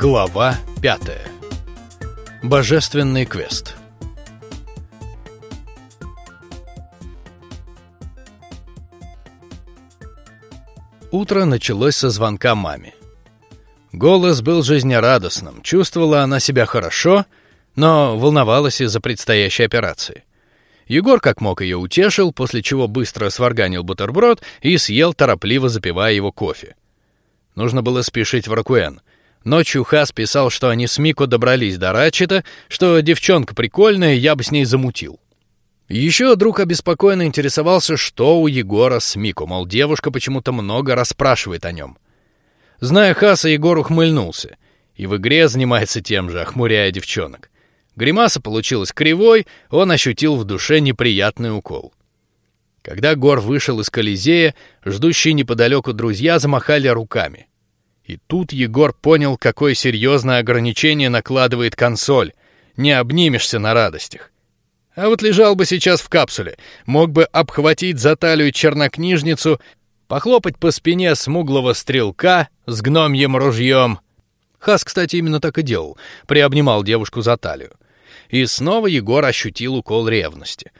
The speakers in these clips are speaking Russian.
Глава пятая. Божественный квест. Утро началось со звонка маме. Голос был жизнерадостным, чувствовала она себя хорошо, но волновалась из-за предстоящей операции. Егор как мог ее утешил, после чего быстро сварганил бутерброд и съел, торопливо запивая его кофе. Нужно было спешить в Ракуэн. Ночью Хас писал, что они с Мико добрались до Рачета, что девчонка прикольная, я бы с ней замутил. Еще друг обеспокоенно интересовался, что у Егора с Мико, мол, девушка почему-то много расспрашивает о нем. Зная Хаса, Егор ухмыльнулся и в игре занимается тем же, охмуряя девчонок. Гримаса получилась кривой, он ощутил в душе неприятный укол. Когда Гор вышел из Колизея, ждущие неподалеку друзья замахали руками. И тут Егор понял, какое серьезное ограничение накладывает консоль. Не обнимешься на радостях. А вот лежал бы сейчас в капсуле, мог бы обхватить за талию чернокнижницу, похлопать по спине смуглого стрелка с гномьем ружьем. Хас, кстати, именно так и делал, приобнимал девушку за талию. И снова Егор ощутил укол ревности.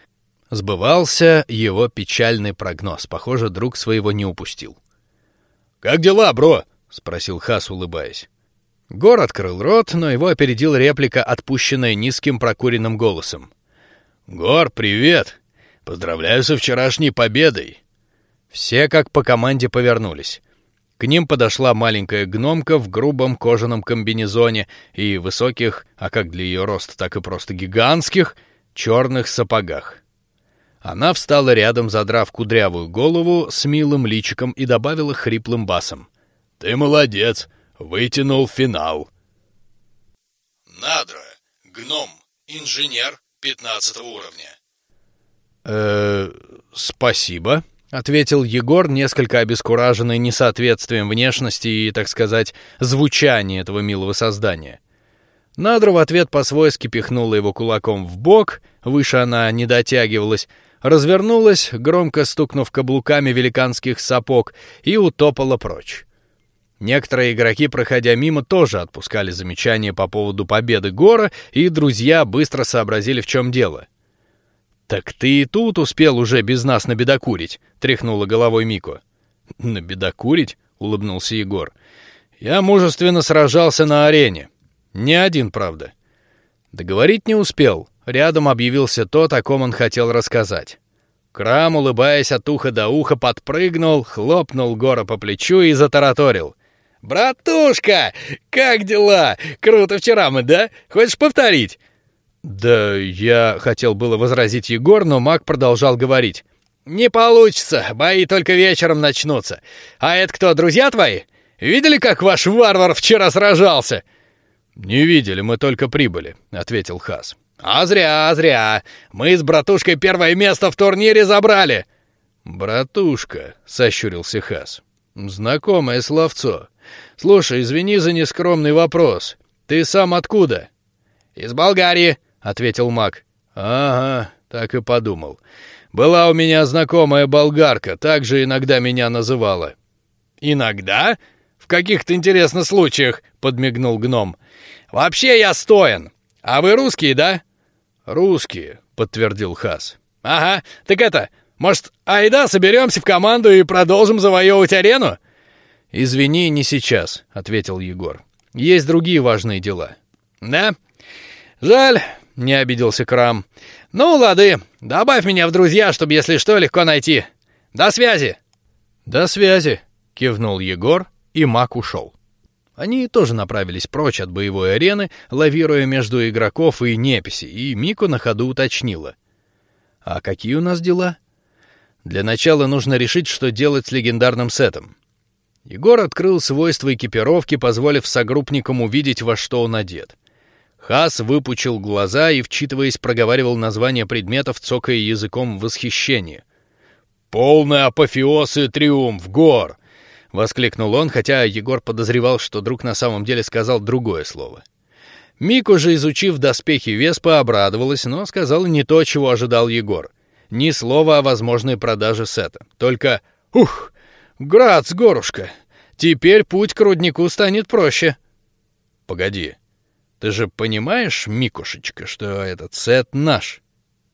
Сбывался его печальный прогноз. Похоже, друг своего не упустил. Как дела, бро? Спросил Хас, улыбаясь. Гор открыл рот, но его опередил реплика, отпущенная низким прокуренным голосом. Гор, привет! Поздравляю со вчерашней победой. Все как по команде повернулись. К ним подошла маленькая гномка в грубом кожаном комбинезоне и высоких, а как для ее роста, так и просто гигантских черных сапогах. Она встала рядом, задрав кудрявую голову с милым личиком и добавила хриплым басом: "Ты молодец, вытянул финал". Надра, гном, инженер пятнадцатого уровня. Э, спасибо ответил Егор, несколько обескураженный несоответствием внешности и, так сказать, звучания этого милого создания. Надра в ответ по-свойски пихнула его кулаком в бок, выше она не дотягивалась, развернулась, громко стукнув каблуками великанских сапог, и утопала прочь. Некоторые игроки, проходя мимо, тоже отпускали замечания по поводу победы Гора, и друзья быстро сообразили, в чем дело. Так ты и тут успел уже без нас набедокурить, тряхнула головой Мико. Набедокурить? улыбнулся Егор. Я мужественно сражался на арене. Не один, правда. Договорить не успел. Рядом объявился тот, о ком он хотел рассказать. Крам, улыбаясь от уха до уха, подпрыгнул, хлопнул Гора по плечу и затараторил. «Братушка, как дела? Круто вчера мы, да? Хочешь повторить?» Да я хотел было возразить Егор, но Мак продолжал говорить. Не получится, бои только вечером начнутся. А это кто, друзья твои? Видели, как ваш варвар вчера сражался? Не видели, мы только прибыли, ответил Хас. А зря, зря. Мы с братушкой первое место в турнире забрали. Братушка, сощурился Хас. Знакомое словцо. Слушай, извини за нескромный вопрос. Ты сам откуда? Из Болгарии ответил Мак. Ага, так и подумал. Была у меня знакомая болгарка, также иногда меня называла. Иногда? В каких-то интересных случаях, подмигнул гном. Вообще я стоен. А вы русские, да? Русские, подтвердил Хас. Ага, так это, может, айда соберемся в команду и продолжим завоевывать арену? Извини, не сейчас, ответил Егор. Есть другие важные дела. Да? Жаль, не обиделся Крам. Ну, лады, добавь меня в друзья, чтобы, если что, легко найти. До связи. До связи, кивнул Егор, и Мак ушел. Они тоже направились прочь от боевой арены, лавируя между игроков и неписи, и Мико на ходу уточнила: "А какие у нас дела?" Для начала нужно решить, что делать с легендарным сетом. Егор открыл свойства экипировки, позволив согруппникам увидеть, во что он одет. Хас выпучил глаза и, вчитываясь, проговаривал названия предметов, цокая языком в восхищении. «Полный апофеоз и триумф, гор!» — воскликнул он, хотя Егор подозревал, что друг на самом деле сказал другое слово. Мику же, изучив доспехи Веспа, обрадовалась, но сказала не то, чего ожидал Егор. Ни слова о возможной продаже сета. Только «Ух! Грац, горушка! Теперь путь к руднику станет проще!» Погоди. Ты же понимаешь, Микушечка, что этот сет наш.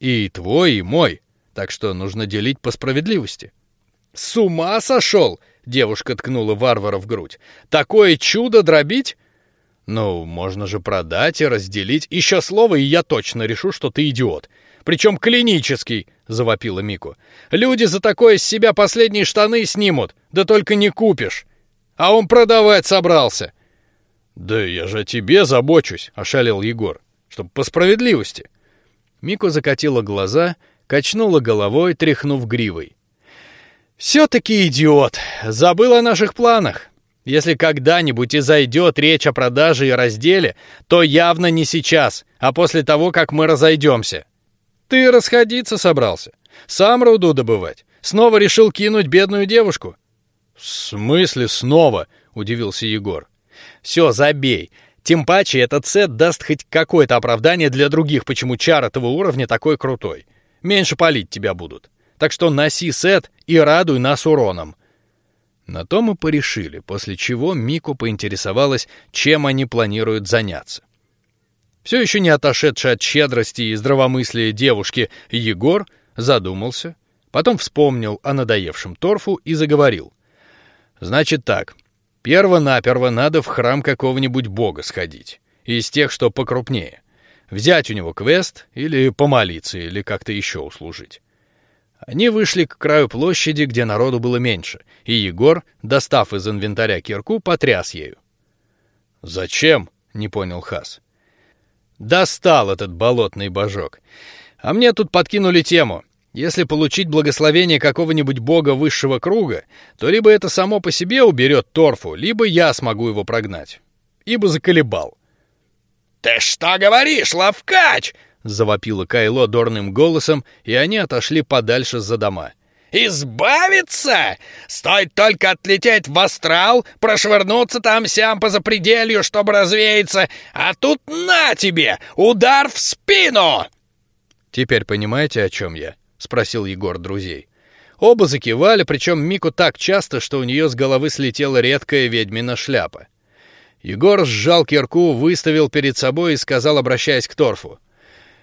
И твой, и мой. Так что нужно делить по справедливости. С ума сошел! Девушка ткнула варвара в грудь. Такое чудо дробить? Ну, можно же продать и разделить. Еще слово, и я точно решу, что ты идиот. Причем клинический, завопила Мику. Люди за такое с себя последние штаны снимут, да только не купишь. А он продавать собрался. Да я же о тебе забочусь, ошалел Егор, чтоб по справедливости. Мику закатила глаза, качнула головой, тряхнув гривой. Все-таки идиот. Забыл о наших планах. Если когда-нибудь и зайдет речь о продаже и разделе, то явно не сейчас, а после того, как мы разойдемся. Ты расходиться собрался, сам руду добывать, снова решил кинуть бедную девушку. В смысле снова? удивился Егор. Все, забей. Тем паче этот сет даст хоть какое-то оправдание для других, почему чар этого уровня такой крутой. Меньше палить тебя будут. Так что носи сет и радуй нас уроном. На то мы порешили, после чего Мику поинтересовалась, чем они планируют заняться. Все еще не отошедший от щедрости и здравомыслия девушки Егор задумался, потом вспомнил о надоевшем торфу и заговорил. Значит так, перво-наперво надо в храм какого-нибудь бога сходить, из тех, что покрупнее, взять у него квест или помолиться или как-то еще услужить. Они вышли к краю площади, где народу было меньше, и Егор, достав из инвентаря кирку, потряс ею. Зачем? Не понял Хас. Достал этот болотный божок. А мне тут подкинули тему. Если получить благословение какого-нибудь бога высшего круга, то либо это само по себе уберет торфу, либо я смогу его прогнать. Ибо заколебал. Ты что говоришь, лавкач? завопило Кайло дорным голосом, и они отошли подальше за дома. Избавиться? Стоит только отлететь в астрал, прошвырнуться там сям по запределью, чтобы развеяться, а тут на тебе удар в спину. Теперь понимаете, о чем я? спросил Егор друзей. Оба закивали, причем Мику так часто, что у нее с головы слетела редкая ведьмина шляпа. Егор сжал кирку, выставил перед собой и сказал, обращаясь к Торфу: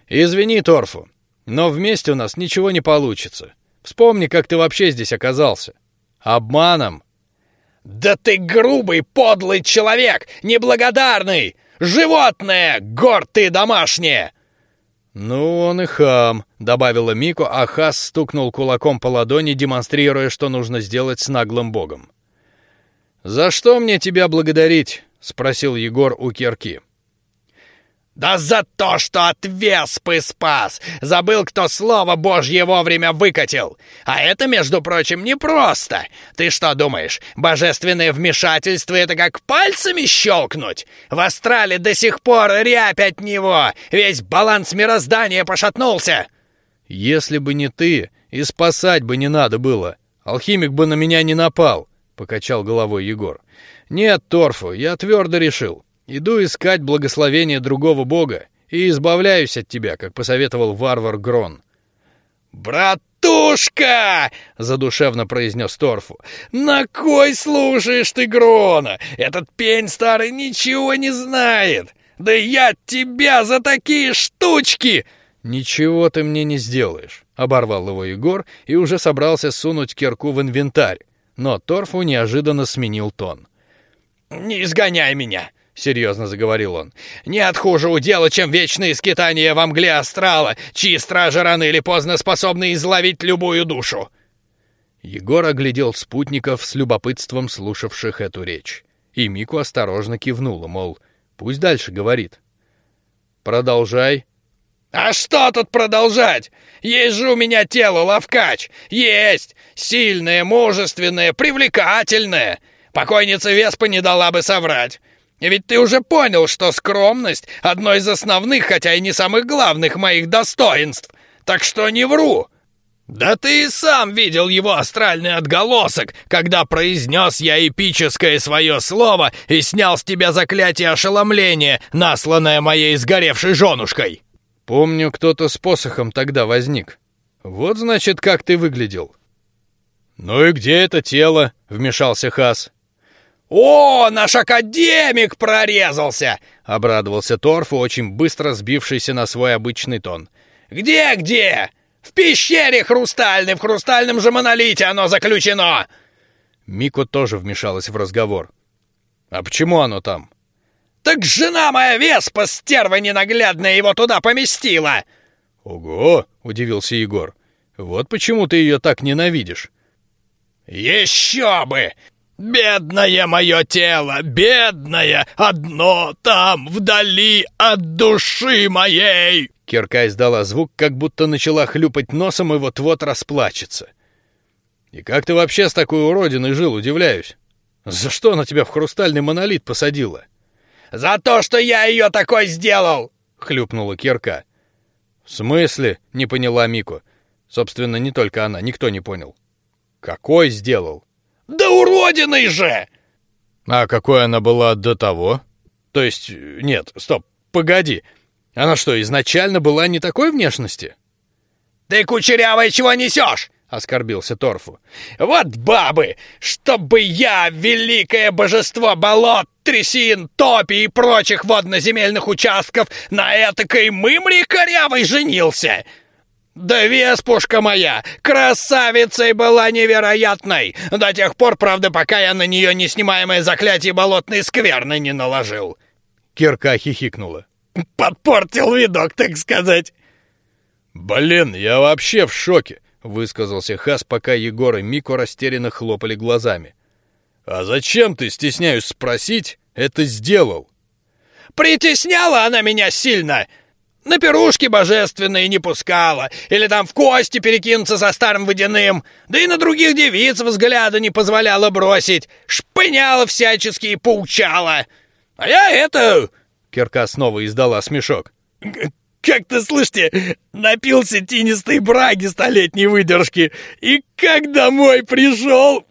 Извини, Торфу, но вместе у нас ничего не получится. Вспомни, как ты вообще здесь оказался. Обманом. Да ты грубый, подлый человек, неблагодарный, животное, гор ты домашнее. Ну он и хам, добавила Мико, а Хас стукнул кулаком по ладони, демонстрируя, что нужно сделать с наглым богом. За что мне тебя благодарить? спросил Егор у Кирки. Да за то, что от веспы спас! Забыл, кто слово Божье вовремя выкатил! А это, между прочим, непросто! Ты что думаешь, божественное вмешательство — это как пальцами щелкнуть? В астрале до сих пор рябь от него! Весь баланс мироздания пошатнулся!» «Если бы не ты, и спасать бы не надо было. Алхимик бы на меня не напал», — покачал головой Егор. «Нет, Торфу, я твердо решил. Иду искать благословение другого бога и избавляюсь от тебя, как посоветовал варвар Грон. «Братушка!» — задушевно произнес Торфу. «На кой слушаешь ты Грона? Этот пень старый ничего не знает! Да я тебя за такие штучки!» «Ничего ты мне не сделаешь», — оборвал его Егор и уже собрался сунуть кирку в инвентарь, но Торфу неожиданно сменил тон. «Не изгоняй меня! — серьезно заговорил он. «Нет хуже удела, чем вечные скитания во мгле астрала, чьи стражи рано или поздно способны изловить любую душу!» Егор оглядел спутников с любопытством слушавших эту речь, и Мику осторожно кивнула, мол, пусть дальше говорит. «Продолжай», «А что тут продолжать? Есть же у меня тело, ловкач! Есть! Сильное, мужественное, привлекательное! Покойница Веспа не дала бы соврать! Ведь ты уже понял, что скромность — одно из основных, хотя и не самых главных моих достоинств. Так что не вру. Да ты и сам видел его астральный отголосок, когда произнес я эпическое свое слово и снял с тебя заклятие ошеломления, насланное моей сгоревшей женушкой. Помню, кто-то с посохом тогда возник. Вот значит, как ты выглядел. Ну и где это тело? Вмешался Хас. «О, наш академик прорезался!» — обрадовался Торфу, очень быстро сбившийся на свой обычный тон. «Где-где? В пещере хрустальной, в хрустальном же монолите оно заключено!» Мико тоже вмешалась в разговор. «А почему оно там?» «Так жена моя Веспа, стерва ненаглядная, его туда поместила!» «Ого!» — удивился Егор. «Вот почему ты ее так ненавидишь». «Еще бы! Бедное мое тело, бедное, одно там, вдали от души моей!» Кирка издала звук, как будто начала хлюпать носом и вот-вот расплачется. «И как ты вообще с такой уродиной жил, удивляюсь? За что она тебя в хрустальный монолит посадила?» «За то, что я ее такой сделал!» — хлюпнула Кирка. «В смысле?» — не поняла Мико. Собственно, не только она, никто не понял. «Какой сделал?» «Да уродиной же!» «А какой она была до того?» «То есть, нет, стоп, погоди. Она что, изначально была не такой внешности?» «Ты, кучерявая, чего несешь?» — оскорбился Торфу. «Вот бабы! Чтобы я, великое божество болот, трясин, топи и прочих водноземельных участков, на этакой мымре корявой женился!» «Да веспушка моя! Красавицей была невероятной! До тех пор, правда, пока я на нее неснимаемое заклятие болотной скверны не наложил!» Кирка хихикнула. «Подпортил видок, так сказать!» «Блин, я вообще в шоке!» — высказался Хас, пока Егор и Мико растерянно хлопали глазами. «А зачем ты, стесняюсь спросить, это сделал?» «Притесняла она меня сильно!» На пирушки божественные не пускала, или там в кости перекинуться со старым водяным, да и на других девиц взгляда не позволяла бросить, шпыняла всячески и поучала. А я это...» Кирка снова издала смешок. «Как-то, слышите, напился тинистой браги столетней выдержки, и как домой пришел,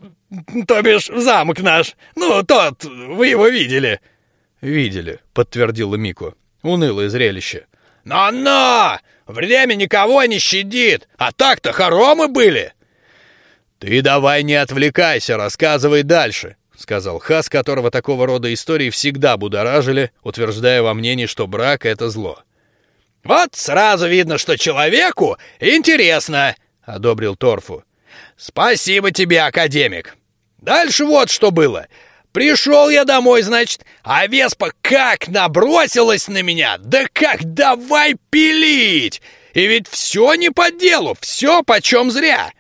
то бишь в замок наш, ну, тот, вы его видели». «Видели», — подтвердила Мику. «Унылое зрелище». «Но-но! Время никого не щадит, а так-то хоромы были!» «Ты давай не отвлекайся, рассказывай дальше», — сказал Хас, которого такого рода истории всегда будоражили, утверждая во мнении, что брак — это зло. «Вот сразу видно, что человеку интересно», — одобрил Торфу. «Спасибо тебе, академик. Дальше вот что было. Пришел я домой, значит, а Веспа как набросилась на меня, да как давай пилить! И ведь все не по делу, все почем зря.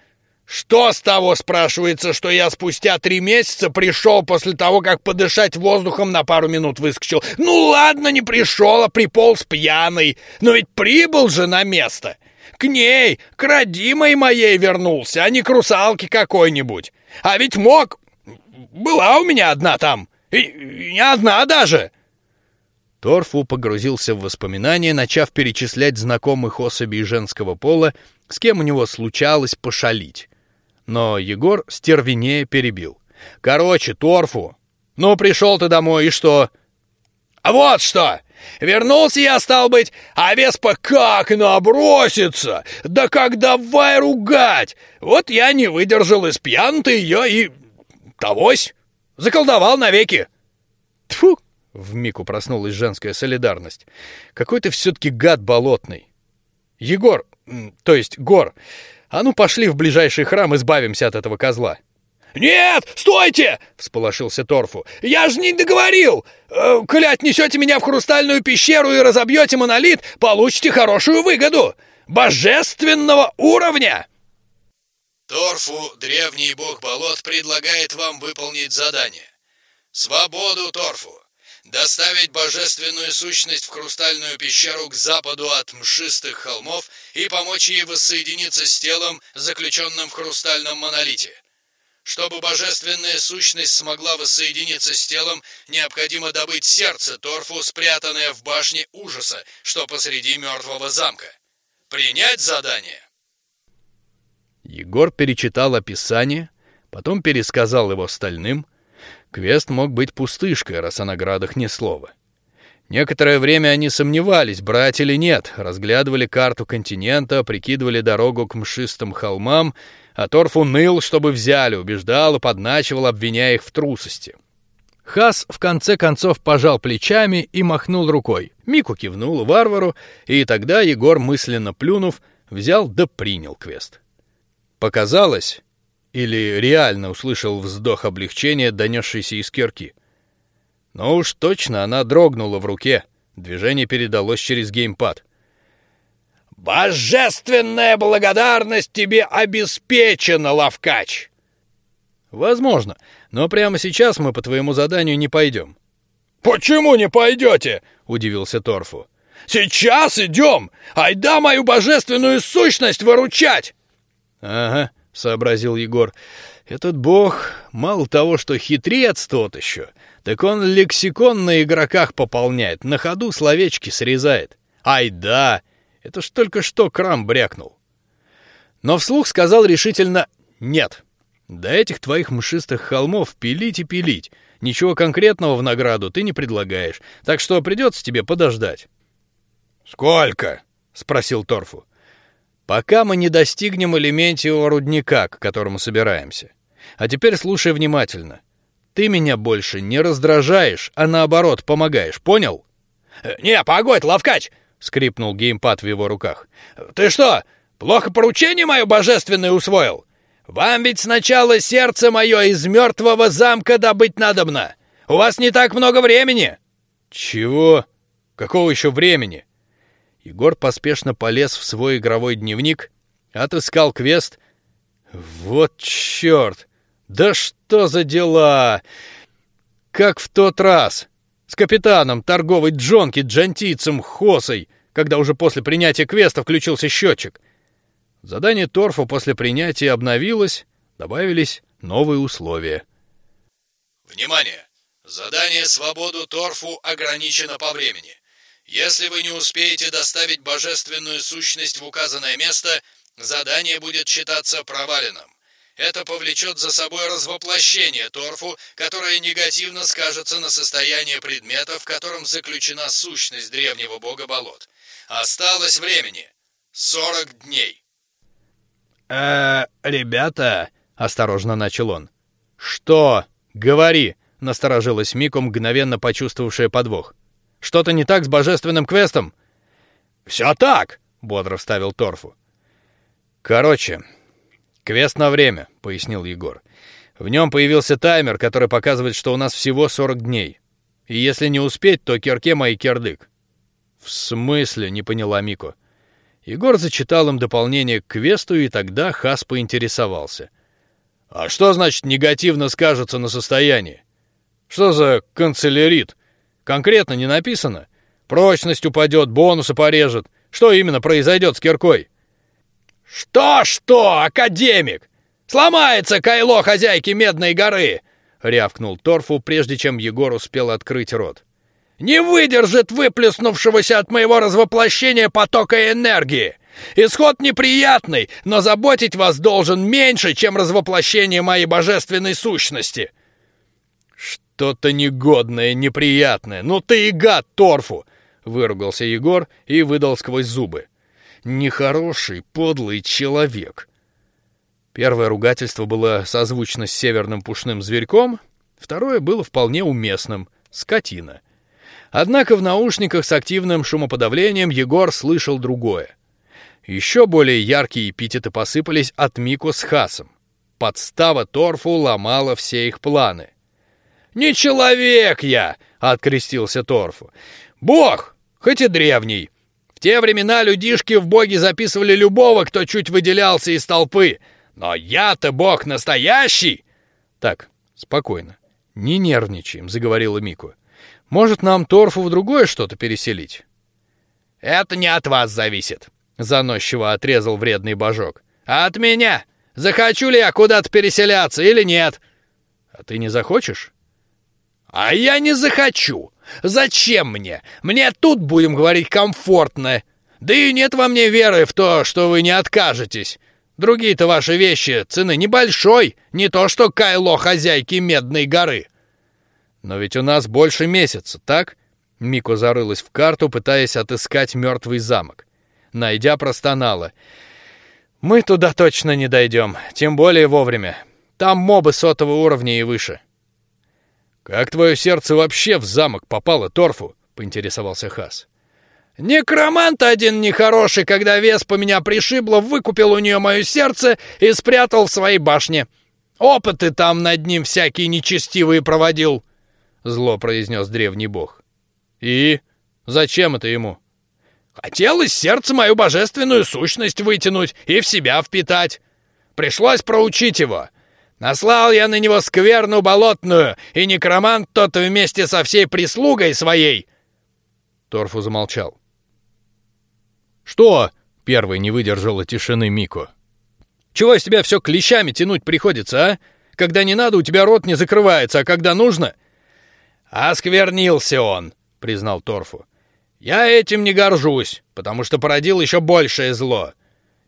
Что с того, спрашивается, что я спустя три месяца пришел после того, как подышать воздухом на пару минут выскочил? Ну ладно, не пришел, а приполз пьяный, но ведь прибыл же на место. К ней, к родимой моей вернулся, а не к русалке какой-нибудь. А ведь мог была у меня одна там. И, не одна даже. Торфу погрузился в воспоминания, начав перечислять знакомых особей женского пола, с кем у него случалось пошалить. Но Егор стервенее перебил. «Короче, Торфу, ну пришел ты домой, и что?» «А вот что! Вернулся я, стал быть, а Веспа как набросится! Да как давай ругать! Вот я не выдержал из пьян ее и Тогось! Заколдовал навеки!» Тфу! В мику проснулась женская солидарность. Какой ты все-таки гад болотный. Егор, то есть Гор, а ну пошли в ближайший храм, избавимся от этого козла. «Нет, стойте!» — всполошился Торфу. «Я же не договорил! Э, коли отнесете меня в хрустальную пещеру и разобьете монолит, получите хорошую выгоду! Божественного уровня!» Торфу, древний бог болот, предлагает вам выполнить задание. Свободу Торфу! Доставить божественную сущность в хрустальную пещеру к западу от мшистых холмов и помочь ей воссоединиться с телом, заключенным в хрустальном монолите. Чтобы божественная сущность смогла воссоединиться с телом, необходимо добыть сердце Торфу, спрятанное в башне ужаса, что посреди мертвого замка. Принять задание? Егор перечитал описание, потом пересказал его остальным. Квест мог быть пустышкой, раз о наградах ни слова. Некоторое время они сомневались, брать или нет, разглядывали карту континента, прикидывали дорогу к мшистым холмам, а Торф уныл, чтобы взяли, убеждал и подначивал, обвиняя их в трусости. Хас в конце концов пожал плечами и махнул рукой. Мику кивнул варвару, и тогда Егор, мысленно плюнув, взял да принял квест. Показалось, или реально услышал вздох облегчения, донесшийся из кирки. Но уж точно она дрогнула в руке. Движение передалось через геймпад. Божественная благодарность тебе обеспечена, Лавкач. Возможно, но прямо сейчас мы по твоему заданию не пойдем. Почему не пойдете? Удивился Торфу. Сейчас идем. Айда мою божественную сущность выручать. Ага, сообразил Егор. Этот бог мало того, что хитрец тот еще, так он лексикон на игроках пополняет, на ходу словечки срезает. Ай да, это ж только что крам брякнул. Но вслух сказал решительно «нет». До этих твоих мшистых холмов пилить и пилить. Ничего конкретного в награду ты не предлагаешь, так что придется тебе подождать. Сколько? спросил Торфу. Пока мы не достигнем элементиевого рудника, к которому собираемся. А теперь слушай внимательно. Ты меня больше не раздражаешь, а наоборот помогаешь, понял? Э, не, погодь, ловкач! скрипнул геймпад в его руках. Ты что, плохо поручение мое божественное усвоил? Вам ведь сначала сердце мое из мертвого замка добыть надобно. У вас не так много времени. Чего? Какого еще времени? Егор поспешно полез в свой игровой дневник, отыскал квест. Вот черт! Да что за дела? Как в тот раз с капитаном торговой джонки джантийцем Хосой, когда уже после принятия квеста включился счетчик. Задание торфа после принятия обновилось, добавились новые условия. Внимание! Задание «Свободу торфу» ограничено по времени. Если вы не успеете доставить божественную сущность в указанное место, задание будет считаться проваленным. Это повлечет за собой развоплощение торфу, которое негативно скажется на состоянии предмета, в котором заключена сущность древнего бога болот. Осталось времени. 40 дней. «Э, ребята», — осторожно начал он. «Что? Говори», — насторожилась Мико, мгновенно почувствовавшая подвох. «Что-то не так с божественным квестом?» «Все так», — бодро вставил Торфу. «Короче, квест на время», — пояснил Егор. «В нем появился таймер, который показывает, что у нас всего 40 дней. И если не успеть, то кирке мои кирдык». «В смысле?» — не поняла Мико. Егор зачитал им дополнение к квесту, и тогда Хас поинтересовался. «А что значит негативно скажется на состоянии? Что за канцелярит? Конкретно не написано. Прочность упадет, бонусы порежет. Что именно произойдет с киркой?» «Что-что, академик? Сломается кайло хозяйки Медной горы!» — рявкнул Торфу, прежде чем Егор успел открыть рот не выдержит выплеснувшегося от моего развоплощения потока энергии. Исход неприятный, но заботить вас должен меньше, чем развоплощение моей божественной сущности. Что-то негодное, неприятное. Ну ты и гад, Торфу, выругался Егор и выдал сквозь зубы. Нехороший, подлый человек. Первое ругательство было созвучно с северным пушным зверьком, второе было вполне уместным скотина. Однако в наушниках с активным шумоподавлением Егор слышал другое. Еще более яркие эпитеты посыпались от Мико с Хасом. Подстава Торфу ломала все их планы. «Не человек я!» — открестился Торфу. «Бог, хоть и древний. В те времена людишки в боги записывали любого, кто чуть выделялся из толпы. Но я-то бог настоящий!» «Так, спокойно. Не нервничаем», — заговорила Мику. Может, нам торфу в другое что-то переселить? Это не от вас зависит, заносчиво отрезал вредный божок. А от меня. Захочу ли я куда-то переселяться или нет? А ты не захочешь? А я не захочу. Зачем мне? Мне тут будем говорить комфортно. Да и нет во мне веры в то, что вы не откажетесь. Другие-то ваши вещи цены небольшой, не то что кайло хозяйки Медной горы. Но ведь у нас больше месяца, так? Мико зарылась в карту, пытаясь отыскать мертвый замок. Найдя, простонала: "Мы туда точно не дойдем, тем более вовремя. Там мобы сотого уровня и выше". Как твое сердце вообще в замок попало, Торфу? поинтересовался Хас. Некромант один нехороший, когда Веспа меня пришибла, выкупил у нее мое сердце и спрятал в своей башне. Опыты там над ним всякие нечестивые проводил, зло произнес древний бог. И зачем это ему? Хотел из сердца мою божественную сущность вытянуть и в себя впитать. Пришлось проучить его. Наслал я на него скверну болотную, и некромант тот вместе со всей прислугой своей. Торфу замолчал. Что? Первый не выдержала тишины Мико. Чего из тебя все клещами тянуть приходится, а? Когда не надо, у тебя рот не закрывается, а когда нужно? Осквернился он, признал Торфу. Я этим не горжусь, потому что породил еще большее зло.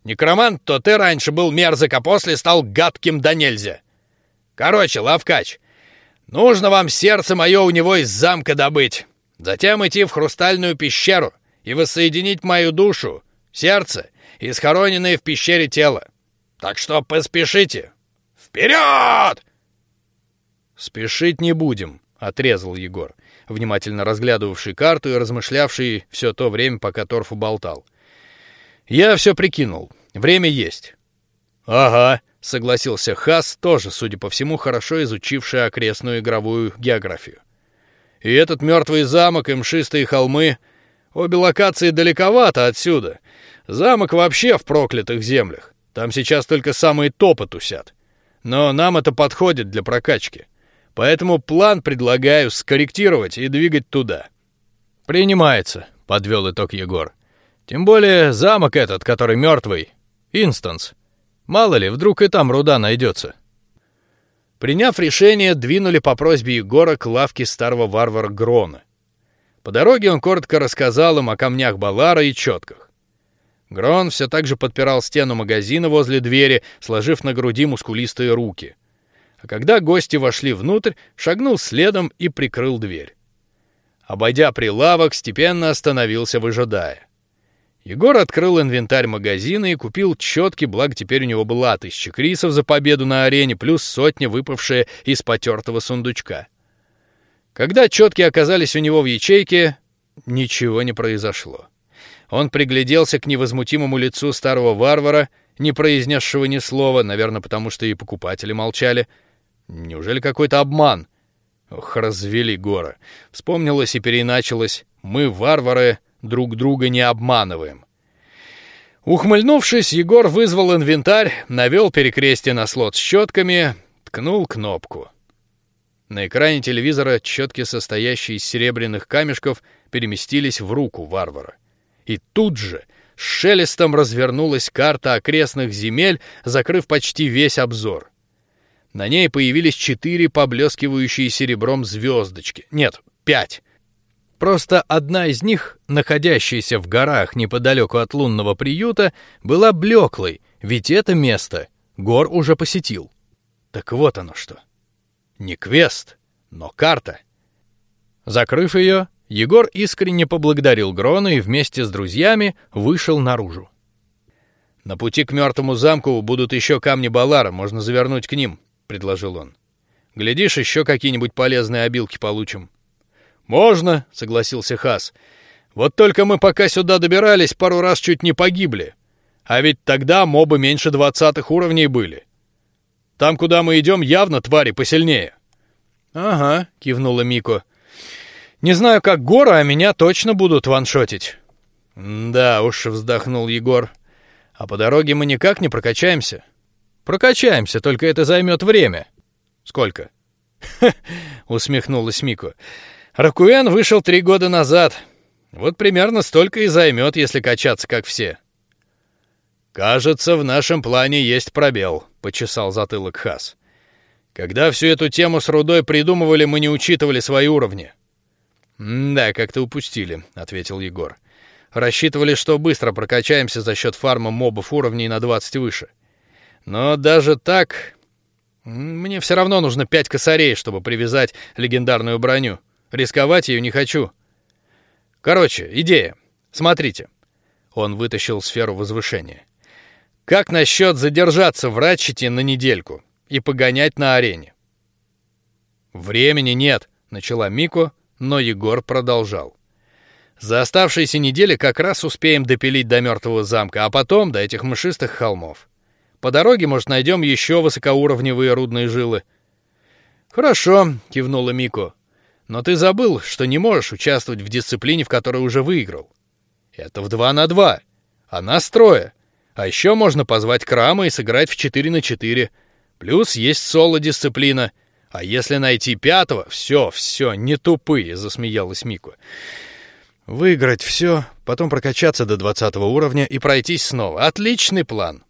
Некромант то ты раньше был мерзок, а после стал гадким да нельзя. Короче, Лавкач, нужно вам сердце мое у него из замка добыть, затем идти в хрустальную пещеру и воссоединить мою душу, сердце и схороненное в пещере тело. Так что поспешите. Вперед! Спешить не будем, отрезал Егор, внимательно разглядывавший карту и размышлявший все то время, пока Торфу болтал. Я все прикинул. Время есть. Ага, согласился Хас, тоже, судя по всему, хорошо изучивший окрестную игровую географию. И этот мертвый замок и мшистые холмы, обе локации далековато отсюда. Замок вообще в проклятых землях. Там сейчас только самые топы тусят. Но нам это подходит для прокачки. Поэтому план предлагаю скорректировать и двигать туда. Принимается, подвел итог Егор. Тем более замок этот, который мертвый, Инстанс. Мало ли, вдруг и там руда найдется. Приняв решение, двинули по просьбе Егора к лавке старого варвара Грона. По дороге он коротко рассказал им о камнях Балара и четках. Грон все так же подпирал стену магазина возле двери, сложив на груди мускулистые руки. А когда гости вошли внутрь, шагнул следом и прикрыл дверь. Обойдя прилавок, степенно остановился, выжидая. Егор открыл инвентарь магазина и купил четки, благо теперь у него была тысяча крисов за победу на арене, плюс сотня выпавшая из потертого сундучка. Когда четки оказались у него в ячейке, ничего не произошло. Он пригляделся к невозмутимому лицу старого варвара, не произнесшего ни слова, наверное, потому что и покупатели молчали. Неужели какой-то обман? Ох, развели гора. Вспомнилось и переначалось: мы варвары друг друга не обманываем. Ухмыльнувшись, Егор вызвал инвентарь, навел перекрестие на слот с щетками, ткнул кнопку. На экране телевизора щетки, состоящие из серебряных камешков, переместились в руку варвара. И тут же с шелестом развернулась карта окрестных земель, закрыв почти весь обзор. На ней появились четыре поблескивающие серебром звездочки. Нет, пять. Просто одна из них, находящаяся в горах неподалеку от лунного приюта, была блеклой, ведь это место Гор уже посетил. Так вот оно что. Не квест, но карта. Закрыв ее, Егор искренне поблагодарил Грона и вместе с друзьями вышел наружу. На пути к мертвому замку будут еще камни Балара, можно завернуть к ним, предложил он. Глядишь, еще какие-нибудь полезные обилки получим. Можно, согласился Хас. Вот только мы пока сюда добирались, пару раз чуть не погибли. А ведь тогда мобы меньше двадцатых уровней были. Там, куда мы идем, явно твари посильнее. Ага, кивнула Мико. Не знаю, как Гора, а меня точно будут ваншотить. Да уж, вздохнул Егор. А по дороге мы никак не прокачаемся. Прокачаемся, только это займет время. Сколько? усмехнулась Мико. Ракуэн вышел три года назад. Вот примерно столько и займет, если качаться как все. Кажется, в нашем плане есть пробел, почесал затылок Хас. Когда всю эту тему с рудой придумывали, мы не учитывали свои уровни. Да, как-то упустили, ответил Егор. Рассчитывали, что быстро прокачаемся за счет фарма мобов уровней на 20 выше. Но даже так, мне все равно нужно пять косарей, чтобы привязать легендарную броню. Рисковать ее не хочу. Короче, идея. Смотрите. Он вытащил сферу возвышения. Как насчет задержаться в Ратчете на недельку и погонять на арене? Времени нет, начала Мико, но Егор продолжал. За оставшиеся недели как раз успеем допилить до мертвого замка, а потом до этих мшистых холмов. По дороге, может, найдем еще высокоуровневые рудные жилы. Хорошо, кивнула Мико. Но ты забыл, что не можешь участвовать в дисциплине, в которой уже выиграл. Это в два на два, а нас трое. А еще можно позвать Крама и сыграть в четыре на четыре. Плюс есть соло-дисциплина. А если найти пятого, все, все, не тупые, засмеялась Мику. Выиграть все, потом прокачаться до двадцатого уровня и пройтись снова. Отличный план.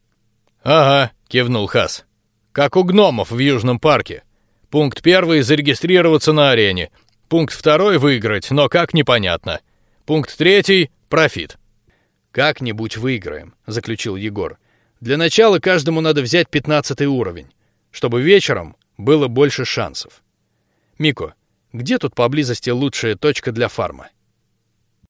Ага, кивнул Хас. Как у гномов в Южном парке. Пункт первый зарегистрироваться на арене. Пункт второй выиграть, но как непонятно. Пункт третий профит. Как-нибудь выиграем, заключил Егор. Для начала каждому надо взять пятнадцатый уровень, чтобы вечером было больше шансов. Мико, где тут поблизости лучшая точка для фарма?